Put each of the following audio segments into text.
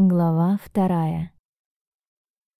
Глава вторая.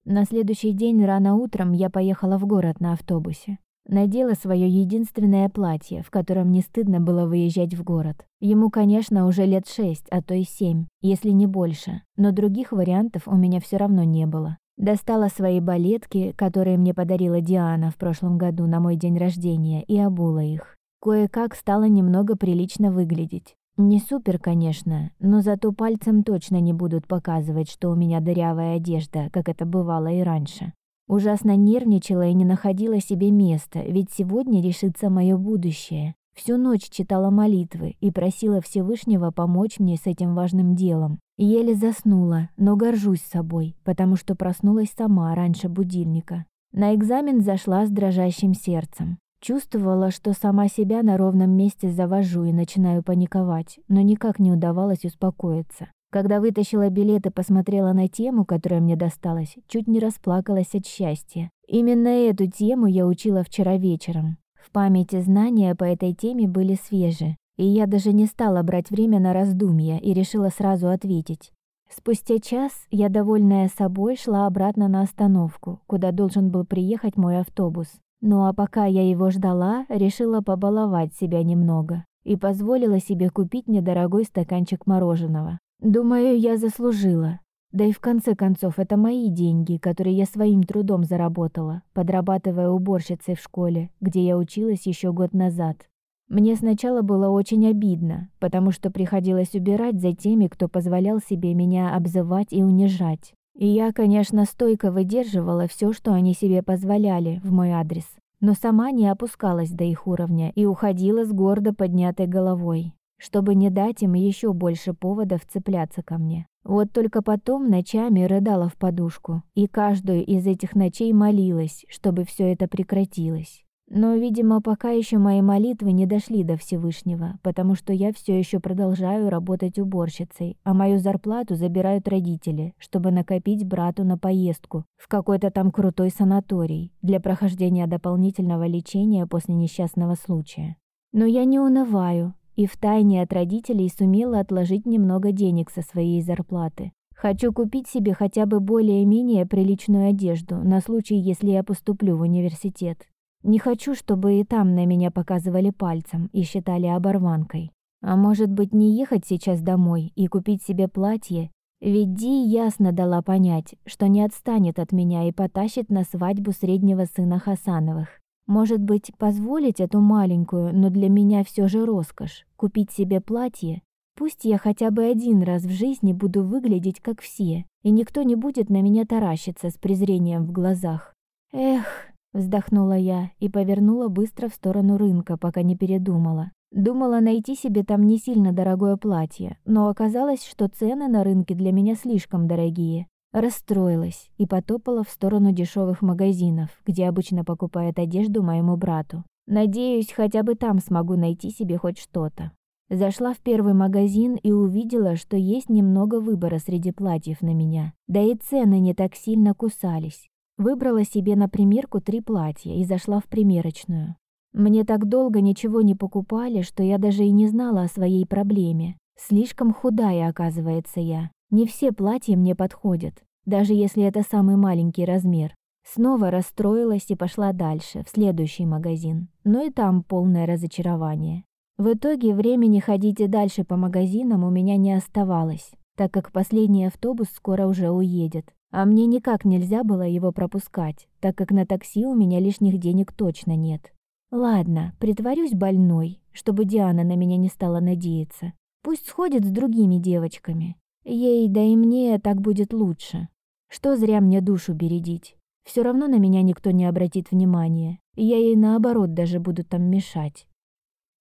На следующий день рано утром я поехала в город на автобусе. Надела свое единственное платье, в котором не стыдно было выезжать в город. Ему, конечно, уже лет шесть, а то и семь, если не больше, но других вариантов у меня все равно не было. Достала свои балетки, которые мне подарила Диана в прошлом году на мой день рождения, и обула их. Кое-как стало немного прилично выглядеть. Не супер, конечно, но зато пальцем точно не будут показывать, что у меня дырявая одежда, как это бывало и раньше. Ужасно нервничала и не находила себе места, ведь сегодня решится мое будущее. Всю ночь читала молитвы и просила Всевышнего помочь мне с этим важным делом. Еле заснула, но горжусь собой, потому что проснулась сама раньше будильника. На экзамен зашла с дрожащим сердцем. Чувствовала, что сама себя на ровном месте завожу и начинаю паниковать, но никак не удавалось успокоиться. Когда вытащила билет и посмотрела на тему, которая мне досталась, чуть не расплакалась от счастья. Именно эту тему я учила вчера вечером. В памяти знания по этой теме были свежи, и я даже не стала брать время на раздумья и решила сразу ответить. Спустя час я, довольная собой, шла обратно на остановку, куда должен был приехать мой автобус. Ну а пока я его ждала, решила побаловать себя немного и позволила себе купить недорогой стаканчик мороженого. Думаю, я заслужила. Да и в конце концов, это мои деньги, которые я своим трудом заработала, подрабатывая уборщицей в школе, где я училась еще год назад. Мне сначала было очень обидно, потому что приходилось убирать за теми, кто позволял себе меня обзывать и унижать. И я, конечно, стойко выдерживала все, что они себе позволяли в мой адрес, но сама не опускалась до их уровня и уходила с гордо поднятой головой, чтобы не дать им еще больше поводов цепляться ко мне. Вот только потом ночами рыдала в подушку, и каждую из этих ночей молилась, чтобы все это прекратилось. Но, видимо, пока еще мои молитвы не дошли до Всевышнего, потому что я все еще продолжаю работать уборщицей, а мою зарплату забирают родители, чтобы накопить брату на поездку в какой-то там крутой санаторий для прохождения дополнительного лечения после несчастного случая. Но я не унываю и втайне от родителей сумела отложить немного денег со своей зарплаты. Хочу купить себе хотя бы более-менее приличную одежду на случай, если я поступлю в университет. Не хочу, чтобы и там на меня показывали пальцем и считали оборванкой. А может быть, не ехать сейчас домой и купить себе платье? Ведь Ди ясно дала понять, что не отстанет от меня и потащит на свадьбу среднего сына Хасановых. Может быть, позволить эту маленькую, но для меня все же роскошь, купить себе платье? Пусть я хотя бы один раз в жизни буду выглядеть как все, и никто не будет на меня таращиться с презрением в глазах. Эх, Вздохнула я и повернула быстро в сторону рынка, пока не передумала. Думала найти себе там не сильно дорогое платье, но оказалось, что цены на рынке для меня слишком дорогие. Расстроилась и потопала в сторону дешевых магазинов, где обычно покупают одежду моему брату. Надеюсь, хотя бы там смогу найти себе хоть что-то. Зашла в первый магазин и увидела, что есть немного выбора среди платьев на меня. Да и цены не так сильно кусались. Выбрала себе на примерку три платья и зашла в примерочную. Мне так долго ничего не покупали, что я даже и не знала о своей проблеме. Слишком худая, оказывается, я. Не все платья мне подходят, даже если это самый маленький размер. Снова расстроилась и пошла дальше, в следующий магазин. Но и там полное разочарование. В итоге времени ходить и дальше по магазинам у меня не оставалось, так как последний автобус скоро уже уедет. А мне никак нельзя было его пропускать, так как на такси у меня лишних денег точно нет. Ладно, притворюсь больной, чтобы Диана на меня не стала надеяться. Пусть сходит с другими девочками. Ей, да и мне так будет лучше. Что зря мне душу бередить. Все равно на меня никто не обратит внимания. Я ей наоборот даже буду там мешать.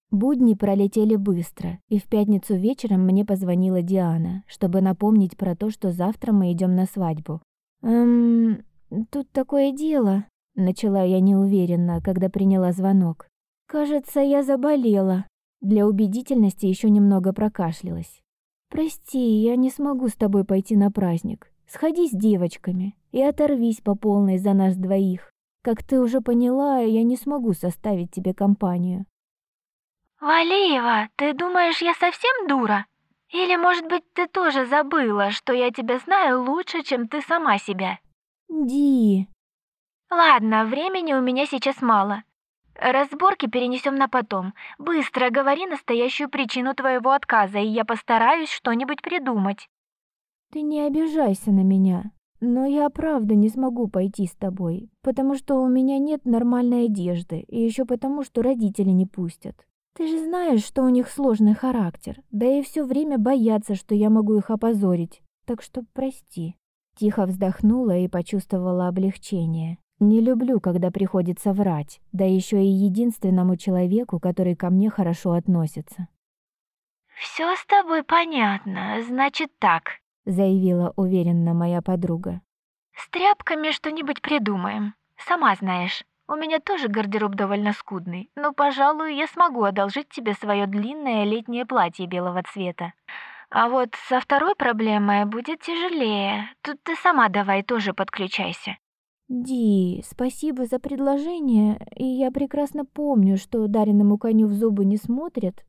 Будни пролетели быстро, и в пятницу вечером мне позвонила Диана, чтобы напомнить про то, что завтра мы идем на свадьбу. «Эм, тут такое дело», — начала я неуверенно, когда приняла звонок. «Кажется, я заболела». Для убедительности еще немного прокашлялась. «Прости, я не смогу с тобой пойти на праздник. Сходи с девочками и оторвись по полной за нас двоих. Как ты уже поняла, я не смогу составить тебе компанию. «Валеева, ты думаешь, я совсем дура?» Или, может быть, ты тоже забыла, что я тебя знаю лучше, чем ты сама себя? Ди. Ладно, времени у меня сейчас мало. Разборки перенесем на потом. Быстро говори настоящую причину твоего отказа, и я постараюсь что-нибудь придумать. Ты не обижайся на меня, но я правда не смогу пойти с тобой, потому что у меня нет нормальной одежды, и еще потому, что родители не пустят. Ты же знаешь, что у них сложный характер, да и все время боятся, что я могу их опозорить. Так что прости. Тихо вздохнула и почувствовала облегчение. Не люблю, когда приходится врать, да еще и единственному человеку, который ко мне хорошо относится. Все с тобой понятно, значит так, заявила уверенно моя подруга. С тряпками что-нибудь придумаем. Сама знаешь, у меня тоже гардероб довольно скудный, но, пожалуй, я смогу одолжить тебе свое длинное летнее платье белого цвета. А вот со второй проблемой будет тяжелее. Тут ты сама давай тоже подключайся. Ди, спасибо за предложение, и я прекрасно помню, что дареному коню в зубы не смотрят.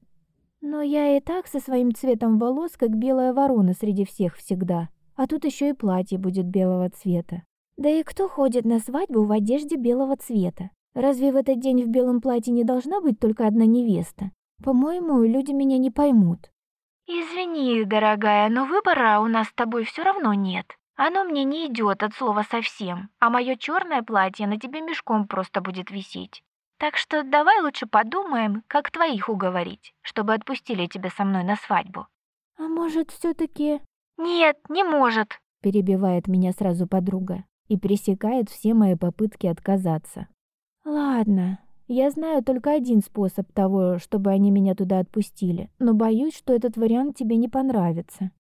Но я и так со своим цветом волос, как белая ворона среди всех всегда. А тут еще и платье будет белого цвета. Да и кто ходит на свадьбу в одежде белого цвета? Разве в этот день в белом платье не должна быть только одна невеста? По-моему, люди меня не поймут. Извини, дорогая, но выбора у нас с тобой все равно нет. Оно мне не идет от слова совсем, а мое черное платье на тебе мешком просто будет висеть. Так что давай лучше подумаем, как твоих уговорить, чтобы отпустили тебя со мной на свадьбу. А может, все таки Нет, не может, перебивает меня сразу подруга и пресекает все мои попытки отказаться. Ладно, я знаю только один способ того, чтобы они меня туда отпустили, но боюсь, что этот вариант тебе не понравится.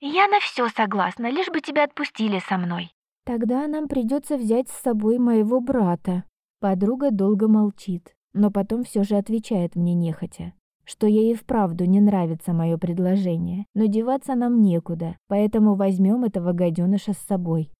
Я на все согласна, лишь бы тебя отпустили со мной. Тогда нам придется взять с собой моего брата. Подруга долго молчит, но потом все же отвечает мне нехотя, что ей и вправду не нравится мое предложение, но деваться нам некуда, поэтому возьмем этого гаденыша с собой.